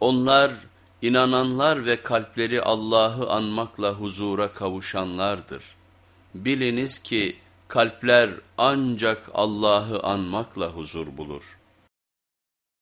Onlar inananlar ve kalpleri Allah'ı anmakla huzura kavuşanlardır. Biliniz ki kalpler ancak Allah'ı anmakla huzur bulur.''